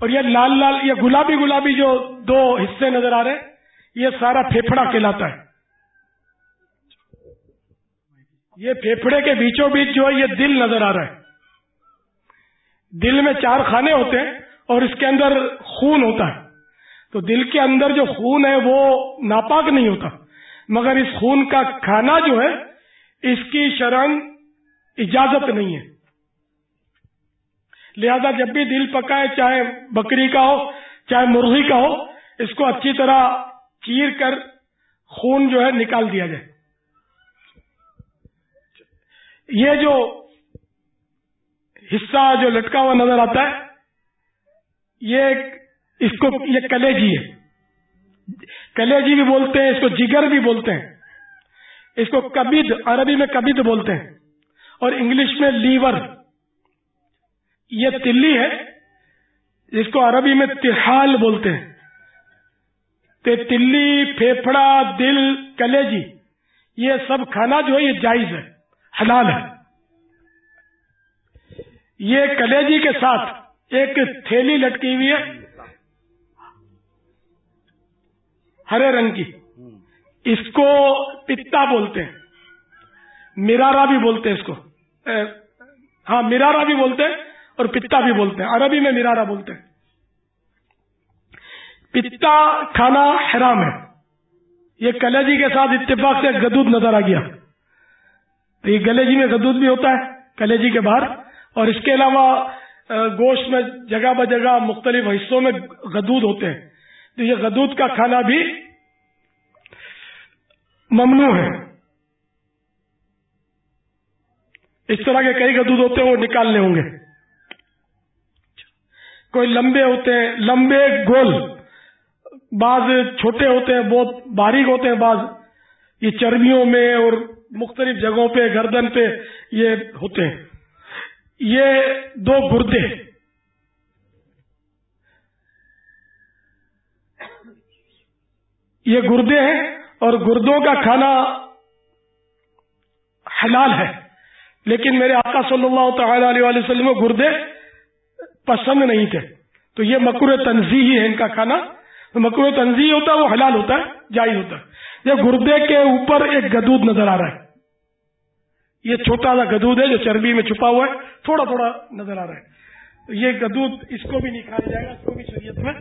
اور یہ لال لال، یہ گلابی گلابی جو دو حصے نظر آ رہے ہیں، یہ سارا پھیپڑا کہلاتا ہے۔ یہ پھیپڑے کے بیچوں بیچ جو ہے، یہ دل نظر آ رہا ہے۔ دل میں چار خانے ہوتے ہیں۔ اور اس کے اندر خون ہوتا ہے۔ تو دل کے اندر جو خون ہے وہ ناپاک نہیں ہوتا۔ مگر اس خون کا کھانا جو ہے، اس کی شرم اجازت نہیں ہے۔ لہذا جب بھی دل پکائے، چاہے بکری کا ہو، چاہے مرغی کا ہو، اس کو اچھی طرح چیر کر خون جو ہے نکال دیا جائے۔ یہ جو حصہ جو لٹکا ہوا نظر آتا ہے یہ اس کو یہ کلیجی ہے۔ کلیجی بھی بولتے ہیں، اس کو جگر بھی بولتے ہیں۔ اس کو کبید عربی میں کبید بولتے ہیں۔ اور انگلش میں لیور۔ یہ تلی ہے جس کو عربی میں تحال بولتے ہیں۔ تلی پھیپڑا دل، کلیجی، یہ سب کھانا جو ہے، یہ جائز ہے، حلال ہے۔ یہ کلیجی کے ساتھ ایک تھیلی لٹکی ہوئی ہے، ہرے رنگ کی۔ اس کو پتا بولتے ہیں، میرارا بھی بولتے ہیں اس کو۔ ہاں میرارا بھی بولتے ہیں اور پتا بھی بولتے ہیں۔ عربی میں میرارا بولتے ہیں۔ پتا کھانا حرام ہے۔ یہ کلیجی کے ساتھ اتفاق سے گدود نظر آ گیا۔ تو یہ گلیجی میں گدود بھی ہوتا ہے کلیجی کے باہر، اور اس کے علاوہ گوشت میں جگہ ب جگہ مختلف حصوں میں غدود ہوتے ہیں۔ تو یہ غدود کا کھانا بھی ممنوع ہے۔ اس طرح کے کئی غدود ہوتے ہیں، وہ نکالنے ہوں گے۔ کوئی لمبے ہوتے ہیں، لمبے گول۔ بعض چھوٹے ہوتے ہیں، بہت باریک ہوتے ہیں، بعض یہ چربیوں میں اور مختلف جگہوں پہ، گردن پہ یہ ہوتے ہیں۔ یہ دو گردے یہ گردے ہیں اور گردوں کا کھانا حلال ہے۔ لیکن میرے آقا صلی اللہ تعالی علیہ وسلم کو گردے پسند نہیں تھے۔ تو یہ مکر تنظیحی ہے ان کا کھانا۔ مکر تنظیحی ہوتا ہے، وہ حلال ہوتا ہے جائز ہوتا ہے۔ یہ گردے کے اوپر ایک گدود نظر آ رہا ہے۔ یہ چھوٹا سا گدود ہے جو چربی میں چھپا ہوا ہے، تھوڑا تھوڑا نظر آ رہا ہے۔ یہ گدود اس کو بھی نہیں کھایا جائے گا، اس کو بھی شریعت میں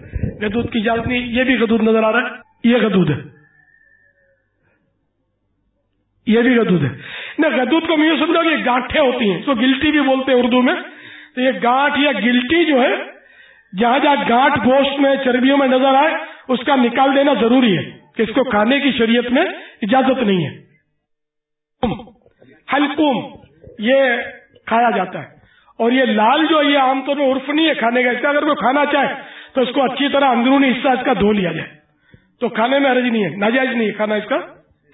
گدود کی اجازت نہیں، یہ بھی گدود نظر آ رہا ہے۔ یہ گدود ہے۔ یہ بھی گدود ہے۔ نہ گدود کو میں یہ سمجھا کہ گانٹھیں ہوتی ہیں، اس کو گلٹی بھی بولتے ہیں اردو میں۔ تو یہ گانٹ یا گلٹی جو ہے، جہاں جہاں گانٹ گوشت میں، چربیوں میں نظر آئے، اس کا نکال دینا ضروری ہے کہ اس کو کھانے کی شریعت میں اجازت نہیں ہے۔ حلقوم، یہ کھایا جاتا ہے۔ اور یہ لال جو یہ عام طور پر عرف نہیں ہے کھانے کا، اس کا اگر کوئی کھانا چاہے تو اس کو اچھی طرح اندرونی حصہ اس کا دھو لیا جائے۔ تو کھانے میں حرج نہیں ہے، ناجائز نہیں ہے کھانا اس کا۔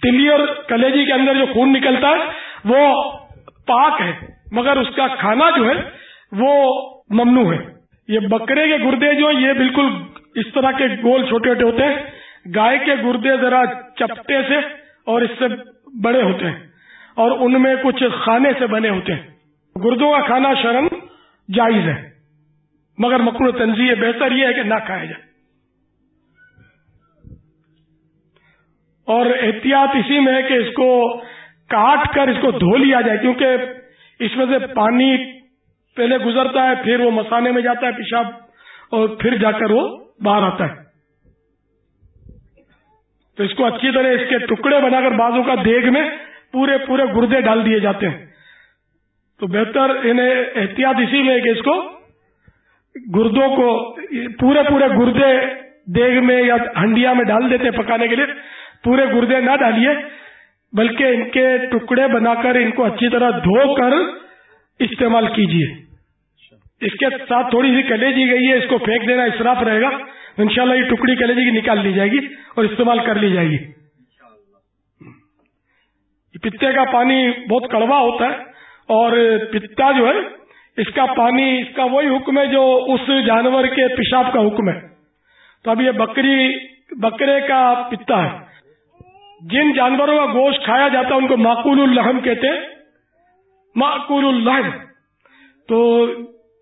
تلی اور کلیجی کے اندر جو خون نکلتا ہے، وہ پاک ہے، مگر اس کا کھانا جو ہے، وہ ممنوع ہے۔ یہ بکرے کے گردے جو یہ بالکل اس طرح کے گول چھوٹے چھوٹے ہوتے ہیں۔ گائے کے گردے ذرا چپٹے سے اور اس سے بڑے ہوتے ہیں۔ اور ان میں کچھ کھانے سے بنے ہوتے ہیں۔ گردوں کا کھانا شرم جائز ہے، مگر مکرو تنظیم بہتر یہ ہے کہ نہ کھایا جائے۔ اور احتیاط اسی میں ہے کہ اس کو کاٹ کر اس کو دھو لیا جائے، کیونکہ اس میں سے پانی پہلے گزرتا ہے، پھر وہ مسانے میں جاتا ہے پیشاب، اور پھر جا کر وہ باہر آتا ہے۔ تو اس کو اچھی طرح اس کے ٹکڑے بنا کر بازو کا دیگ میں پورے پورے گردے ڈال دیے جاتے ہیں۔ تو بہتر انہیں احتیاط اسی میں ہے کہ اس کو گردوں کو پورے پورے گردے دیگ میں یا ہنڈیا میں ڈال دیتے پکانے کے لیے۔ پورے گردے نہ ڈالیے، بلکہ ان کے ٹکڑے بنا کر ان کو اچھی طرح دھو کر استعمال کیجیے اس کے ساتھ تھوڑی سی کلیجی گئی ہے، اس کو پھینک دینا اسراف رہے گا۔ انشاءاللہ یہ ٹکڑی کلیجی کی نکال لی جائے گی اور استعمال کر لی جائے گی۔ پتے کا پانی بہت کڑوا ہوتا ہے اور پتا جو ہے، اس کا پانی، اس کا وہی حکم ہے جو اس جانور کے پیشاب کا حکم ہے۔ تو اب یہ بکری، بکرے کا پتا ہے۔ جن جانوروں کا گوشت کھایا جاتا ہے، ان کو معقول الحم کہتے ہیں۔ معقول الحم تو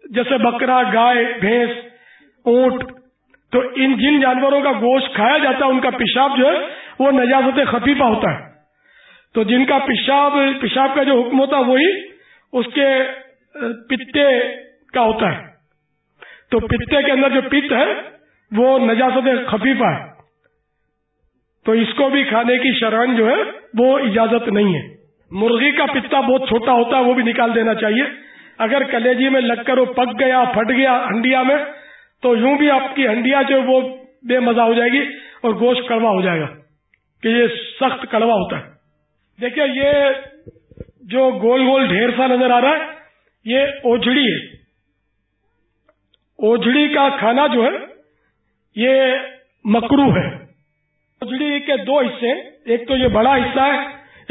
جیسے بکرا، گائے، بھینس، اونٹ، تو ان جن جانوروں کا گوشت کھایا جاتا ہے، ان کا پیشاب جو ہے، وہ نجازت خفیفہ ہوتا ہے۔ تو جن کا پیشاب پیشاب کا جو حکم ہوتا ہے وہی اس کے پتے کا ہوتا ہے۔ تو پتے کے اندر جو پت ہے وہ نجاست خفیفہ ہے۔ تو اس کو بھی کھانے کی شران جو ہے وہ اجازت نہیں ہے۔ مرغی کا پتا بہت چھوٹا ہوتا ہے وہ بھی نکال دینا چاہیے۔ اگر کلیجی میں لگ کر وہ پک گیا پھٹ گیا ہنڈیا میں تو یوں بھی آپ کی ہنڈیا جو وہ بے مزہ ہو جائے گی اور گوشت کڑوا ہو جائے گا۔ کہ یہ سخت کڑوا ہوتا ہے۔ دیکھیے، یہ جو گول گول ڈھیر سا نظر آ رہا ہے، یہ اوجڑی ہے۔ اوجڑی کا کھانا جو ہے، یہ مکرو ہے۔ اوجڑی کے دو حصے ایک تو یہ بڑا حصہ ہے،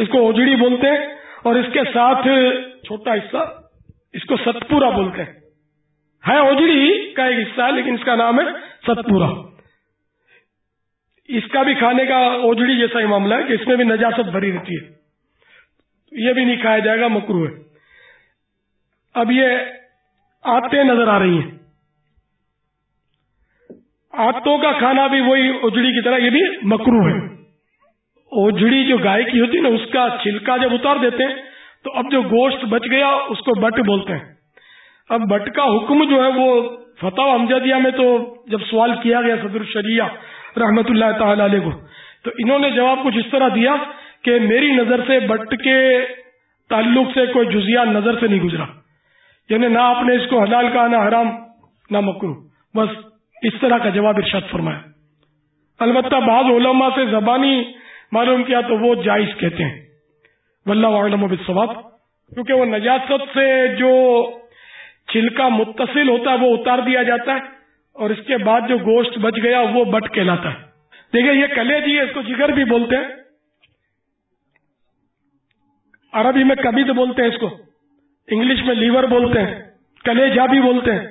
اس کو اوجڑی بولتے ہیں، اور اس کے ساتھ چھوٹا حصہ، اس کو ستپورا بولتے ہیں۔ ہے اوجڑی کا ایک حصہ ہے لیکن اس کا نام ہے ستپورا۔ اس کا بھی کھانے کا اوجڑی جیسا ہی معاملہ ہے کہ اس میں بھی نجاست بھری رہتی ہے۔ یہ بھی نہیں کھایا جائے گا، مکرو ہے۔ اب یہ آتے نظر آ رہی ہیں۔ آتوں کا کھانا بھی وہی اجڑی کی طرح، یہ بھی مکرو ہے۔ اوجڑی جو گائے کی ہوتی ہے نا، اس کا چھلکا جب اتار دیتے ہیں، تو اب جو گوشت بچ گیا، اس کو بٹ بولتے ہیں۔ اب بٹ کا حکم جو ہے، وہ فتح امجدیہ میں تو جب سوال کیا گیا، صدر الشریعہ رحمت اللہ تعالی علیہ۔ کو تو انہوں نے جواب کچھ اس طرح دیا کہ میری نظر سے بٹ کے تعلق سے کوئی جزیہ نظر سے نہیں گزرا۔ یعنی نہ آپ نے اس کو حلال کہا، نہ حرام، نہ مکرو بس اس طرح کا جواب ارشاد فرمایا۔ البتہ بعض علماء سے زبانی معلوم کیا تو وہ جائز کہتے ہیں۔ واللہ علم بالصواب۔ کیونکہ وہ نجاست سے جو چھلکا متصل ہوتا ہے، وہ اتار دیا جاتا ہے۔ اور اس کے بعد جو گوشت بچ گیا وہ بٹ کہلاتا ہے۔ دیکھیں، یہ کلے جی ہے اس کو جگر بھی بولتے ہیں۔ عربی میں کبھی تو بولتے ہیں اس کو، انگلش میں لیور بولتے ہیں، کلے جا بھی بولتے ہیں۔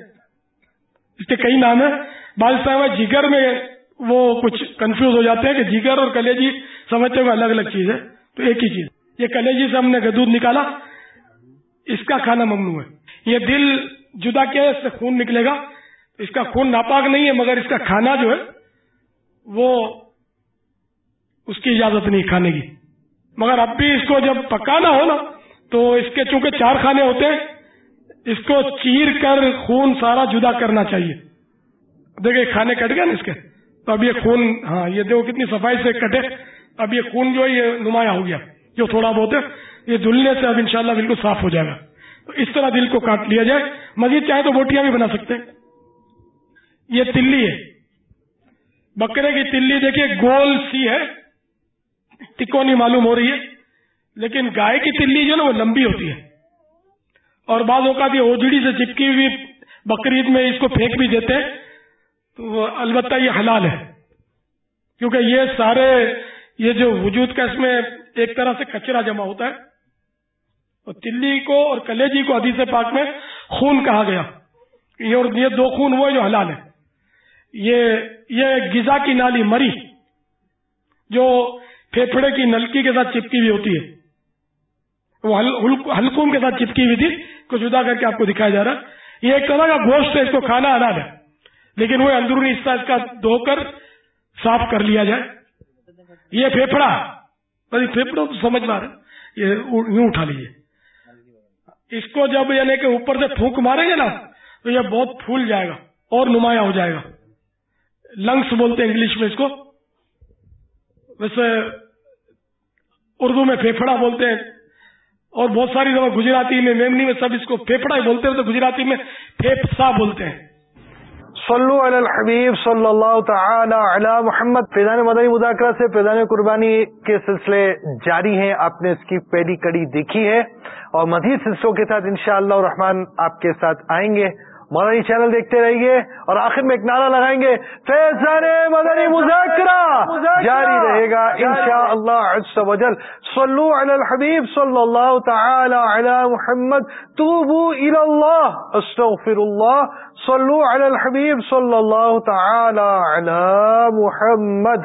اس کے کئی نام ہیں۔ بعض صاحب، جگر میں وہ کچھ کنفیوز ہو جاتے ہیں کہ جگر اور کلیجی سمجھتے ہوئے الگ الگ چیز ہے۔ تو ایک ہی چیز۔ یہ کلیجی سے ہم نے دودھ نکالا، اس کا کھانا ممنوع ہے۔ یہ دل جدا کیا ہے، اس سے خون نکلے گا۔ اس کا خون ناپاک نہیں ہے، مگر اس کا کھانا جو ہے، وہ اس کی اجازت نہیں کھانے کی۔ مگر اب بھی اس کو جب پکانا ہو نا، تو اس کے چونکہ چار کھانے ہوتے ہیں، اس کو چیر کر خون سارا جدا کرنا چاہیے۔ دیکھیں کھانے کٹ گئے نا اس کے۔ تو اب یہ خون ہاں یہ دیکھو کتنی صفائی سے کٹے۔ اب یہ خون جو ہے، یہ نمایاں ہو گیا۔ جو تھوڑا بہت ہے، یہ دھلنے سے اب انشاءاللہ بالکل صاف ہو جائے گا۔ تو اس طرح دل کو کاٹ لیا جائے۔ مزید چاہے تو بوٹیاں بھی بنا سکتے ہیں۔ یہ تلی ہے۔ بکرے کی تلی دیکھیے، گول سی ہے۔ تکونی معلوم ہو رہی ہے۔ لیکن گائے کی تلی جو نا، وہ لمبی ہوتی ہے۔ اور بعض اوقات یہ اوجڑی سے چپکی ہوئی بقرعید میں اس کو پھینک بھی دیتے ہیں۔ تو البتہ یہ حلال ہے۔ کیونکہ یہ سارے، یہ جو وجود کا اس میں ایک طرح سے کچرا جمع ہوتا ہے۔ اور تلی کو اور کلیجی کو حدیث پاک میں خون کہا گیا۔ یہ اور یہ دو خون وہ جو حلال ہے یہ یہ غذا کی نالی مری جو پھیپھڑے کی نلکی کے ساتھ چپکی ہوئی ہوتی ہے۔ وہ ہلکوم کے ساتھ چپکی ہوئی تھی۔ کو جدا کر کے آپ کو دکھایا جا رہا۔ یہ ایک طرح کا گوشت ہے، اس کو کھانا حلال ہے۔ لیکن وہ اندرونی حصہ اس کا دھو کر صاف کر لیا جائے۔ یہ پھیپڑا پھیپڑوں تو سمجھ رہے یہ یوں اٹھا لیجیے اس کو جب یعنی کہ اوپر سے پھونک ماریں گے نا، تو یہ بہت پھول جائے گا اور نمایاں ہو جائے گا۔ لنگس بولتے ہیں انگلش میں اس کو۔ ویسے اردو میں پھیپڑا بولتے ہیں۔ اور بہت ساری جگہ گجراتی میں، میمنی میں سب اس کو پھیپڑا ہی بولتے ہیں۔ تو گجراتی میں پھیپسا بولتے ہیں۔ صلو علی الحبیب صلی اللہ تعالی علی محمد۔ فیضان مدنی مذاکرہ سے فیضان قربانی کے سلسلے جاری ہیں۔ آپ نے اس کی پہلی کڑی دیکھی ہے۔ اور مزید سلسلوں کے ساتھ انشاءاللہ شاء الرحمان آپ کے ساتھ آئیں گے۔ مدنی چینل دیکھتے رہیے اور آخر میں ایک نعرہ لگائیں گے۔ فیضان مدنی مذاکرہ جاری رہے گا ان شاء اللہ صلو علی الحبیب صلی اللہ تعالی علی محمد۔ توبو الى اللہ استغفر اللہ صلو علی الحبیب صلی اللہ تعالی علی محمد۔